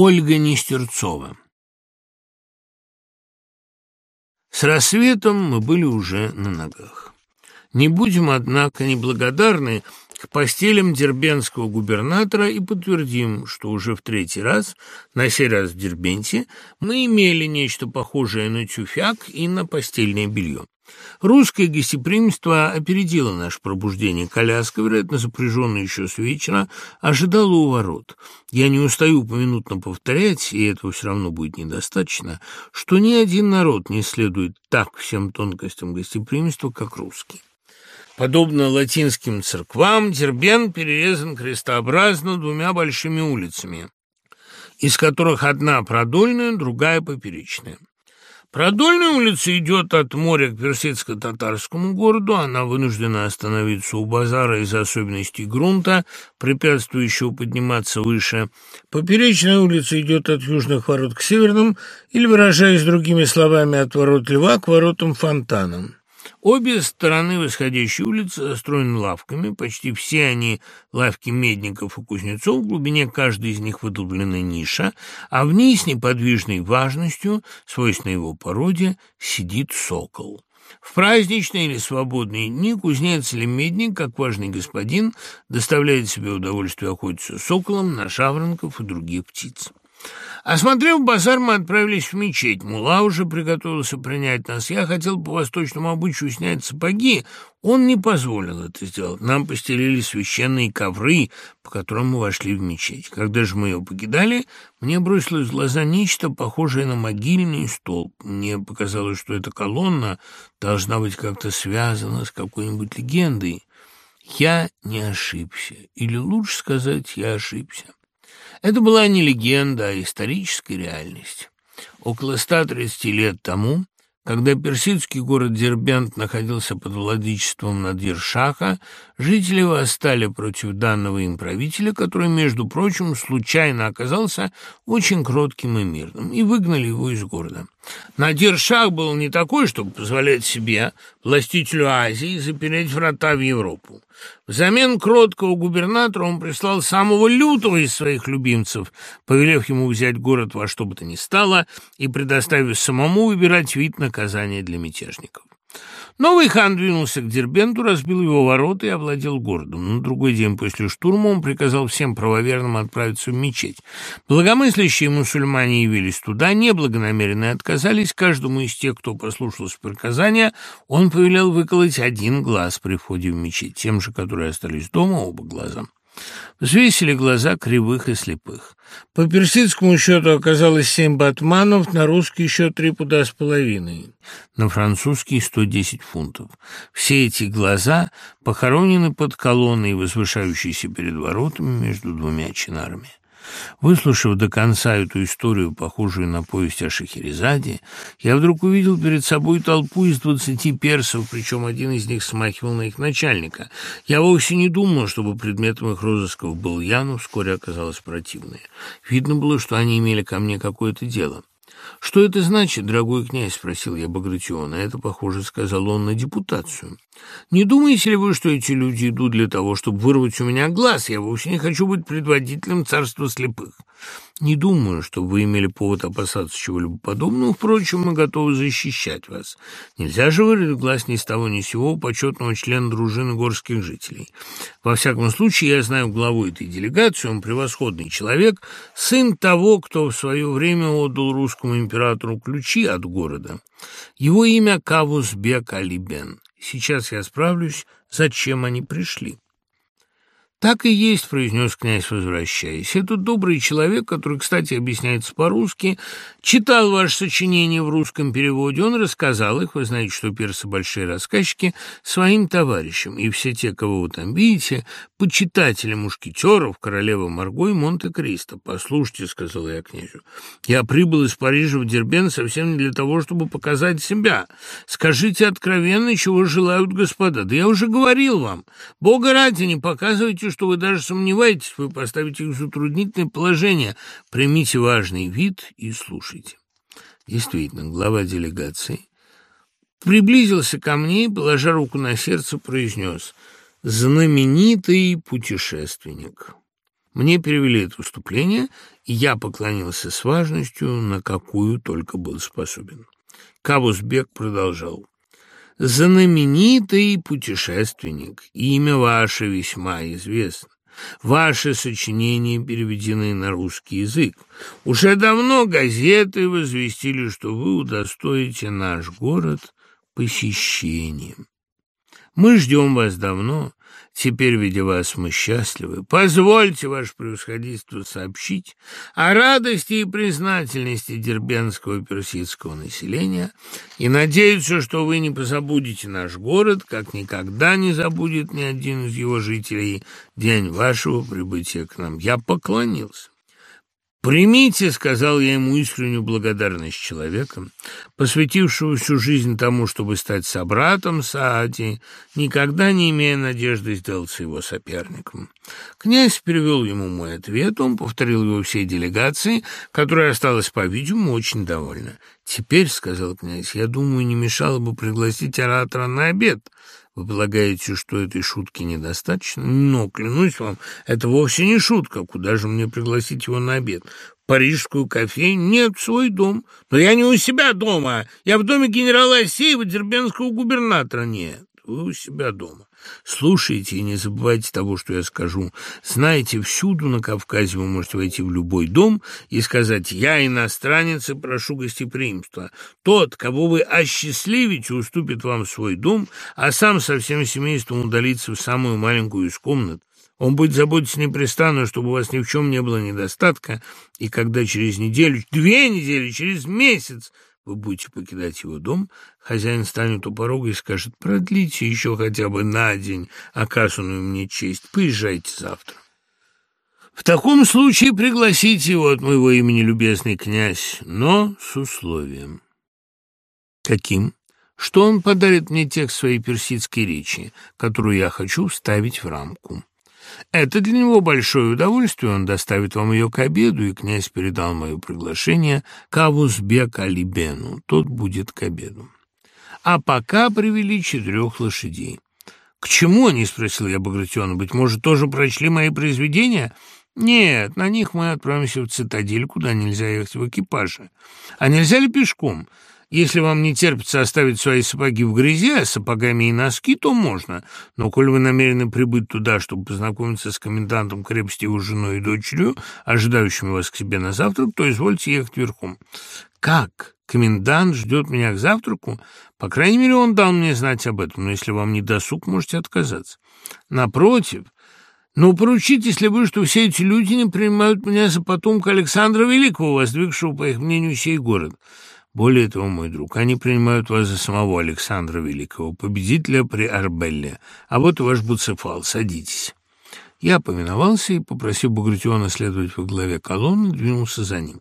Ольга Нестерцова С рассветом мы были уже на ногах. Не будем, однако, неблагодарны к постелям дербенского губернатора и подтвердим, что уже в третий раз, на сей раз в Дербенте, мы имели нечто похожее на тюфяк и на постельное белье. Русское гостеприимство опередило наше пробуждение. Коляска, вероятно, запряженная еще с вечера, ожидала у ворот. Я не устаю поминутно повторять, и этого все равно будет недостаточно, что ни один народ не следует так всем тонкостям гостеприимства, как русский. Подобно латинским церквам, Дербен перерезан крестообразно двумя большими улицами, из которых одна продольная, другая поперечная. Продольная улица идет от моря к персидско-татарскому городу. Она вынуждена остановиться у базара из-за особенностей грунта, препятствующего подниматься выше. Поперечная улица идет от южных ворот к северным, или, выражаясь другими словами, от ворот льва к воротам-фонтанам. Обе стороны восходящей улицы застроены лавками, почти все они лавки медников и кузнецов, в глубине каждой из них выдолблена ниша, а в ней с неподвижной важностью, свойственной его породе, сидит сокол. В праздничные или свободные дни кузнец или медник, как важный господин, доставляет себе удовольствие охотиться соколом на жаворонков и других птиц. Осмотрев базар, мы отправились в мечеть. Мула уже приготовился принять нас. Я хотел по восточному обычаю снять сапоги. Он не позволил это сделать. Нам постелили священные ковры, по которым мы вошли в мечеть. Когда же мы ее покидали, мне бросилось в глаза нечто похожее на могильный столб. Мне показалось, что эта колонна должна быть как-то связана с какой-нибудь легендой. Я не ошибся. Или лучше сказать, я ошибся. Это была не легенда, а историческая реальность. Около 130 лет тому, когда персидский город Дербент находился под владычеством Надир-Шаха, жители восстали против данного им правителя, который, между прочим, случайно оказался очень кротким и мирным, и выгнали его из города. Надир-Шах был не такой, чтобы позволять себе, властителю Азии, запереть врата в Европу. Взамен кроткого губернатора он прислал самого лютого из своих любимцев, повелев ему взять город во что бы то ни стало и предоставив самому выбирать вид наказания для мятежников. Новый хан двинулся к Дербенту, разбил его ворота и овладел городом. На другой день после штурма он приказал всем правоверным отправиться в мечеть. Благомыслящие мусульмане явились туда, неблагонамеренные отказались. Каждому из тех, кто послушался приказания, он повелел выколоть один глаз при входе в мечеть, тем же, которые остались дома, оба глаза. Взвесили глаза кривых и слепых. По персидскому счету оказалось семь батманов, на русский счет три пуда с половиной, на французский сто десять фунтов. Все эти глаза похоронены под колонной, возвышающейся перед воротами между двумя чинарами. Выслушав до конца эту историю, похожую на повесть о Шахерезаде, я вдруг увидел перед собой толпу из двадцати персов, причем один из них смахивал на их начальника. Я вовсе не думал, чтобы предметом их розысков был я, но вскоре оказалось противное. Видно было, что они имели ко мне какое-то дело. «Что это значит, дорогой князь?» — спросил я Багратиона. «Это, похоже, — сказал он, — на депутацию». «Не думаете ли вы, что эти люди идут для того, чтобы вырвать у меня глаз? Я вовсе не хочу быть предводителем царства слепых». Не думаю, что вы имели повод опасаться чего-либо подобного. Впрочем, мы готовы защищать вас. Нельзя же вырвать глаз ни с того ни с сего почетного члена дружины горских жителей. Во всяком случае, я знаю главу этой делегации, он превосходный человек, сын того, кто в свое время отдал русскому императору ключи от города. Его имя Кавусбек Алибен. Сейчас я справлюсь, зачем они пришли. «Так и есть», — произнес князь, возвращаясь. «Этот добрый человек, который, кстати, объясняется по-русски, читал ваше сочинение в русском переводе. Он рассказал их, вы знаете, что персы большие рассказчики, своим товарищам. И все те, кого вы там видите, почитатели мушкетеров, королева Марго и Монте-Кристо. «Послушайте», — сказал я князю, — «я прибыл из Парижа в Дербен совсем не для того, чтобы показать себя. Скажите откровенно, чего желают господа. Да я уже говорил вам. Бога ради, не показывайте что вы даже сомневаетесь, вы поставите их в затруднительное положение. Примите важный вид и слушайте. Действительно, глава делегации приблизился ко мне и, положа руку на сердце, произнес «Знаменитый путешественник». Мне перевели это выступление, Я поклонился с важностью, на какую только был способен. Кабусбек продолжал. «Знаменитый путешественник, имя ваше весьма известно. Ваши сочинения переведены на русский язык. Уже давно газеты возвестили, что вы удостоите наш город посещением. Мы ждем вас давно, теперь, видя вас, мы счастливы. Позвольте, ваше превосходительство, сообщить о радости и признательности дербенского персидского населения и надеяться, что вы не позабудете наш город, как никогда не забудет ни один из его жителей день вашего прибытия к нам. Я поклонился. «Примите», — сказал я ему искреннюю благодарность человека, посвятившего всю жизнь тому, чтобы стать собратом Саади, никогда не имея надежды сделаться его соперником. Князь перевел ему мой ответ, он повторил его всей делегации, которая осталась, по-видимому, очень довольна. «Теперь», — сказал князь, — «я думаю, не мешало бы пригласить оратора на обед». Вы полагаете, что этой шутки недостаточно? Но, клянусь вам, это вовсе не шутка. Куда же мне пригласить его на обед? Парижскую кофейню? Нет, свой дом. Но я не у себя дома. Я в доме генерала Асеева, дербенского губернатора. Нет, вы у себя дома. Слушайте и не забывайте того, что я скажу. Знаете, всюду на Кавказе вы можете войти в любой дом и сказать «Я иностранец и прошу гостеприимства». Тот, кого вы осчастливите, уступит вам свой дом, а сам со всем семейством удалится в самую маленькую из комнат. Он будет заботиться непрестанно, чтобы у вас ни в чем не было недостатка, и когда через неделю, две недели, через месяц вы будете покидать его дом, хозяин станет у порога и скажет «Продлите еще хотя бы на день оказанную мне честь, поезжайте завтра». В таком случае пригласите его от моего имени, любезный князь, но с условием. Каким? Что он подарит мне текст своей персидской речи, которую я хочу вставить в рамку. Это для него большое удовольствие, он доставит вам ее к обеду, и князь передал мое приглашение Кавузбек Алибену, тот будет к обеду. А пока привели четырех лошадей. «К чему они?» — спросил я Багратиона. «Быть может, тоже прочли мои произведения?» «Нет, на них мы отправимся в цитадель, куда нельзя ехать в экипаже. А нельзя ли пешком?» Если вам не терпится оставить свои сапоги в грязи, а сапогами и носки, то можно. Но коль вы намерены прибыть туда, чтобы познакомиться с комендантом крепости, его женой и дочерью, ожидающими вас к себе на завтрак, то извольте ехать верхом. Как? Комендант ждет меня к завтраку? По крайней мере, он дал мне знать об этом, но если вам не досуг, можете отказаться. Напротив, но поручитесь ли вы, что все эти люди не принимают меня за потомка Александра Великого, воздвигшего, по их мнению, сей город?» Более того, мой друг, они принимают вас за самого Александра Великого, победителя при Арбелле. А вот и ваш Буцефал, садитесь». Я повиновался и, попросив Багратиона следовать во главе колонны, двинулся за ним.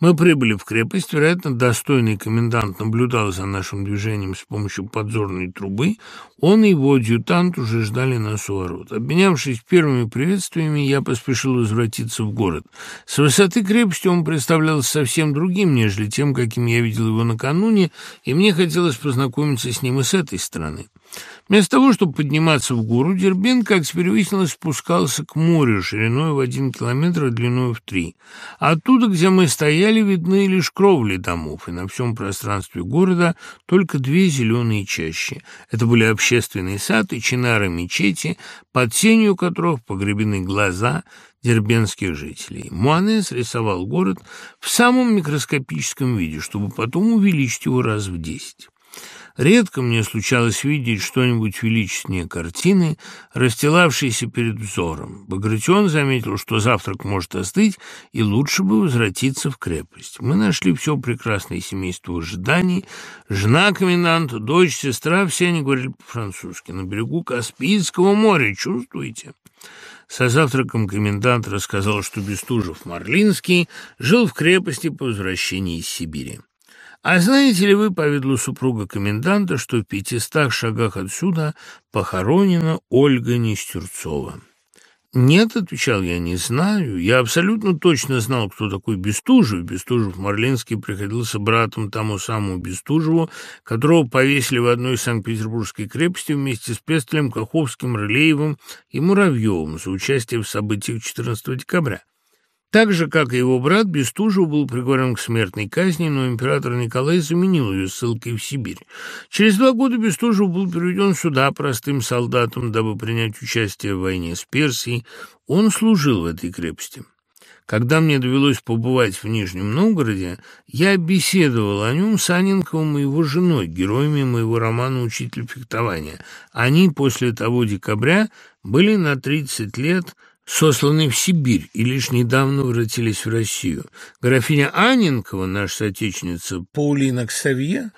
Мы прибыли в крепость. Вероятно, достойный комендант наблюдал за нашим движением с помощью подзорной трубы. Он и его адъютант уже ждали нас у ворот. Обменявшись первыми приветствиями, я поспешил возвратиться в город. С высоты крепости он представлялся совсем другим, нежели тем, каким я видел его накануне, и мне хотелось познакомиться с ним и с этой стороны. Вместо того, чтобы подниматься в гору, Дербен, как теперь выяснилось, спускался к морю шириной в один километр, а длиной в три. Оттуда, где мы стояли, видны лишь кровли домов, и на всем пространстве города только две зеленые чащи. Это были общественный сад и чинары мечети, под сенью которых погребены глаза дербенских жителей. Муанес рисовал город в самом микроскопическом виде, чтобы потом увеличить его раз в десять. Редко мне случалось видеть что-нибудь величественнее картины, расстилавшейся перед взором. Багратион заметил, что завтрак может остыть, и лучше бы возвратиться в крепость. Мы нашли все прекрасное семейство в ожидании. Жена коменданта, дочь, сестра, все они говорили по-французски. На берегу Каспийского моря, чувствуете? Со завтраком комендант рассказал, что Бестужев-Марлинский жил в крепости по возвращении из Сибири. А знаете ли вы, по виду супруга коменданта, что в пятистах шагах отсюда похоронена Ольга Нестерцова? «Нет», — отвечал я, — «не знаю. Я абсолютно точно знал, кто такой Бестужев. Бестужев Марлинский приходился братом тому самому Бестужеву, которого повесили в одной Санкт-Петербургской крепости вместе с Пестелем, Каховским, Рылеевым и Муравьевым за участие в событиях 14 декабря. Так же, как и его брат, Бестужев был приговорен к смертной казни, но император Николай заменил ее ссылкой в Сибирь. Через два года Бестужев был переведен сюда простым солдатом, дабы принять участие в войне с Персией. Он служил в этой крепости. Когда мне довелось побывать в Нижнем Новгороде, я беседовал о нем с Анинковым и его женой, героями моего романа «Учитель фехтования». Они после того декабря были на 30 лет сосланы в Сибирь и лишь недавно воротились в Россию. Графиня Анинкова, наша соотечественница Паулина Ксавье,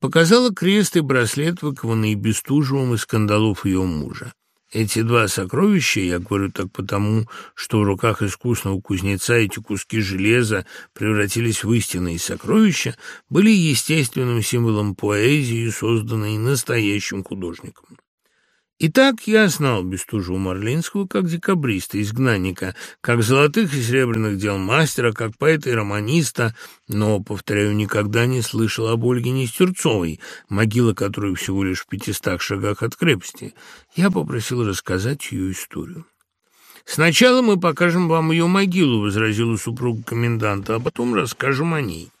показала крест и браслет, выкованные Бестужевым из скандалов ее мужа. Эти два сокровища, я говорю так потому, что в руках искусного кузнеца эти куски железа превратились в истинные сокровища, были естественным символом поэзии, созданной настоящим художником. Итак, я знал Бестужева-Марлинского как декабриста, изгнанника, как золотых и серебряных дел мастера, как поэта и романиста, но, повторяю, никогда не слышал об Ольге Нестерцовой, могила которой всего лишь в пятистах шагах от крепости. Я попросил рассказать ее историю. «Сначала мы покажем вам ее могилу», — возразила супруга коменданта, «а потом расскажем о ней».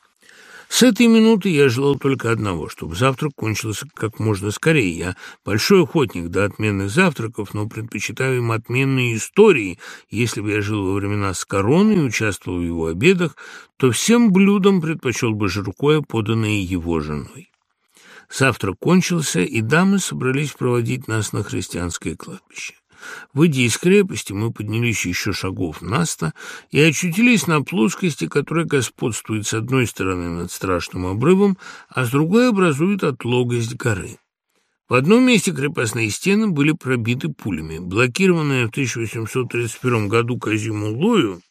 С этой минуты я желал только одного, чтобы завтрак кончился как можно скорее. Я большой охотник до отменных завтраков, но предпочитаю им отменные истории. Если бы я жил во времена с короной и участвовал в его обедах, то всем блюдам предпочел бы жаркое, поданное его женой. Завтрак кончился, и дамы собрались проводить нас на христианское кладбище. Выйдя из крепости, мы поднялись еще шагов на сто и очутились на плоскости, которая господствует с одной стороны над страшным обрывом, а с другой образует отлогость горы. В одном месте крепостные стены были пробиты пулями. Блокированная в 1831 году Казимулою,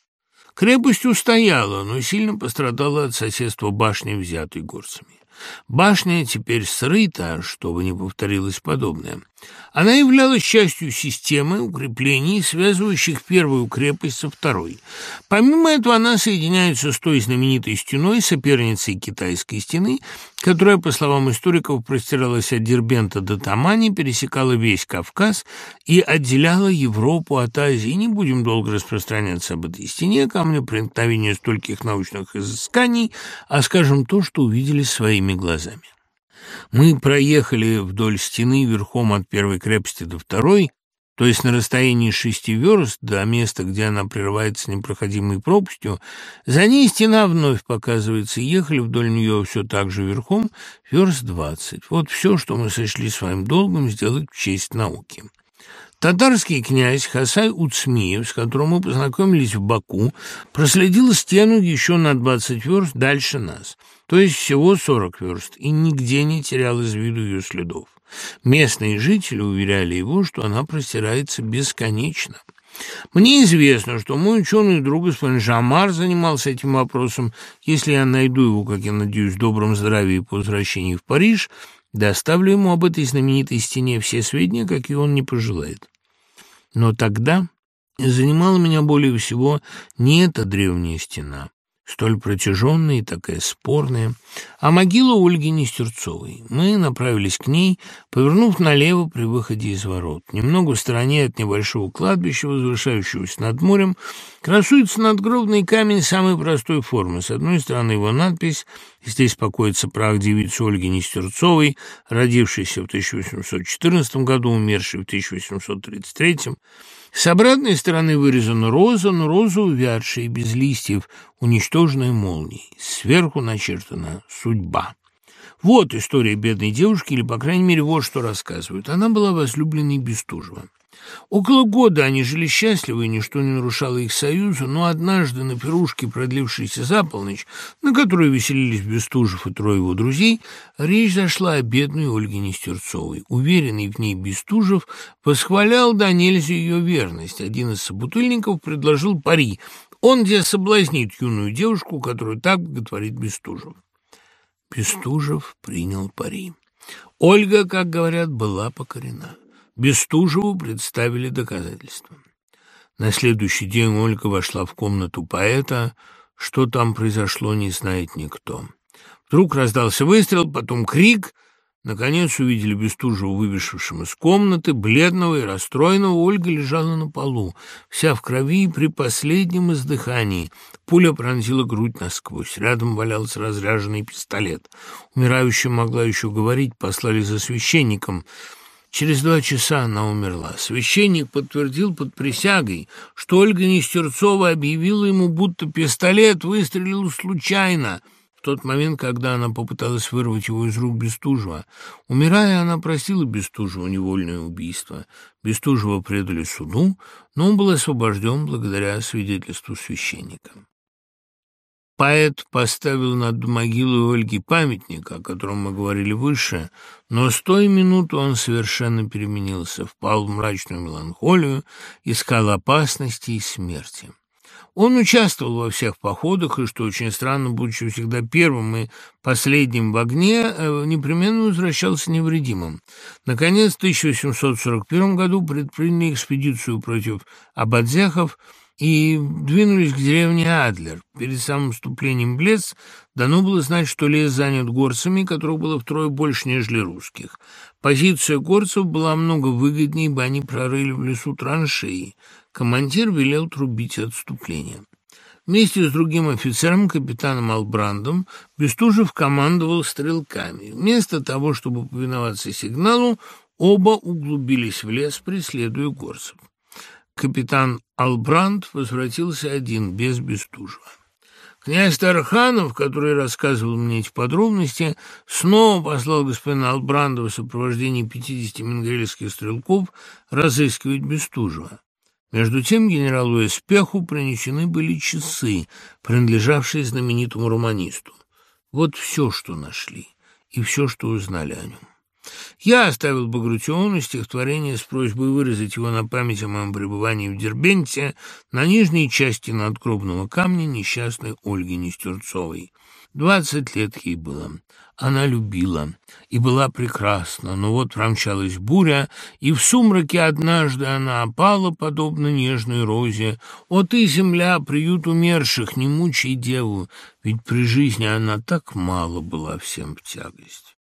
крепость устояла, но сильно пострадала от соседства башни, взятой горцами. Башня теперь срыта, чтобы не повторилось подобное. Она являлась частью системы укреплений, связывающих первую крепость со второй. Помимо этого, она соединяется с той знаменитой стеной, соперницей китайской стены, которая, по словам историков, простиралась от Дербента до Тамани, пересекала весь Кавказ и отделяла Европу от Азии. Не будем долго распространяться об этой стене, камню проникновения стольких научных изысканий, а скажем то, что увидели своими глазами. Мы проехали вдоль стены верхом от первой крепости до второй, то есть на расстоянии шести верст до места, где она прерывается непроходимой пропастью, за ней стена вновь показывается, и ехали вдоль нее все так же верхом верст двадцать. Вот все, что мы сочли своим долгом сделать в честь науки. Татарский князь Хасай Уцмиев, с которым мы познакомились в Баку, проследил стену еще на двадцать верст дальше нас – то есть всего 40 верст, и нигде не терял из виду ее следов. Местные жители уверяли его, что она простирается бесконечно. Мне известно, что мой ученый друг господин Жамар занимался этим вопросом. Если я найду его, как я надеюсь, в добром здравии по возвращении в Париж, доставлю ему об этой знаменитой стене все сведения, какие он не пожелает. Но тогда занимала меня более всего не эта древняя стена, столь протяженная и такая спорная, а могила Ольги Нестерцовой. Мы направились к ней, повернув налево при выходе из ворот. Немного в стороне от небольшого кладбища, возвышающегося над морем, красуется надгробный камень самой простой формы. С одной стороны его надпись «Здесь покоится прах девицы Ольги Нестерцовой, родившейся в 1814 году, умершей в 1833 с обратной стороны вырезана роза, но роза увядшая без листьев, уничтоженная молнией. Сверху начертана судьба. Вот история бедной девушки, или, по крайней мере, вот что рассказывают. Она была возлюбленной Бестужева. Около года они жили счастливы, и ничто не нарушало их союза, но однажды на пирушке, продлившейся за полночь, на которой веселились Бестужев и трое его друзей, речь зашла о бедной Ольге Нестерцовой. Уверенный в ней Бестужев восхвалял до нельзя ее верность. Один из собутыльников предложил пари. Он где соблазнит юную девушку, которую так боготворит Бестужев. Бестужев принял пари. Ольга, как говорят, была покорена. Бестужеву представили доказательства. На следующий день Ольга вошла в комнату поэта. Что там произошло, не знает никто. Вдруг раздался выстрел, потом крик. Наконец увидели Бестужева, выбежавшим из комнаты, бледного и расстроенного. Ольга лежала на полу, вся в крови и при последнем издыхании. Пуля пронзила грудь насквозь. Рядом валялся разряженный пистолет. Умирающая могла еще говорить, послали за священником. Через два часа она умерла. Священник подтвердил под присягой, что Ольга Нестерцова объявила ему, будто пистолет выстрелил случайно — в тот момент, когда она попыталась вырвать его из рук Бестужева. Умирая, она просила Бестужева невольное убийство. Бестужева предали суду, но он был освобожден благодаря свидетельству священника. Поэт поставил над могилой Ольги памятник, о котором мы говорили выше, но с той минуты он совершенно переменился, впал в мрачную меланхолию, искал опасности и смерти. Он участвовал во всех походах, и, что очень странно, будучи всегда первым и последним в огне, э, непременно возвращался невредимым. Наконец, в 1841 году предприняли экспедицию против абадзехов и двинулись к деревне Адлер. Перед самым вступлением в лес дано было знать, что лес занят горцами, которых было втрое больше, нежели русских. Позиция горцев была много выгоднее, ибо они прорыли в лесу траншеи. Командир велел трубить отступление. Вместе с другим офицером, капитаном Албрандом, Бестужев командовал стрелками. Вместо того, чтобы повиноваться сигналу, оба углубились в лес, преследуя горцев. Капитан Албранд возвратился один, без Бестужева. Князь Тарханов, который рассказывал мне эти подробности, снова послал господина Албранда в сопровождении 50 менгрельских стрелков разыскивать Бестужева. Между тем генералу Эспеху принесены были часы, принадлежавшие знаменитому романисту. Вот все, что нашли, и все, что узнали о нем. Я оставил Багратиону стихотворение с просьбой выразить его на память о моем пребывании в Дербенте на нижней части надгробного камня несчастной Ольги Нестерцовой. Двадцать лет ей было. Она любила и была прекрасна, но вот промчалась буря, и в сумраке однажды она опала, подобно нежной розе. «О ты, земля, приют умерших, не мучай деву, ведь при жизни она так мало была всем в тягость».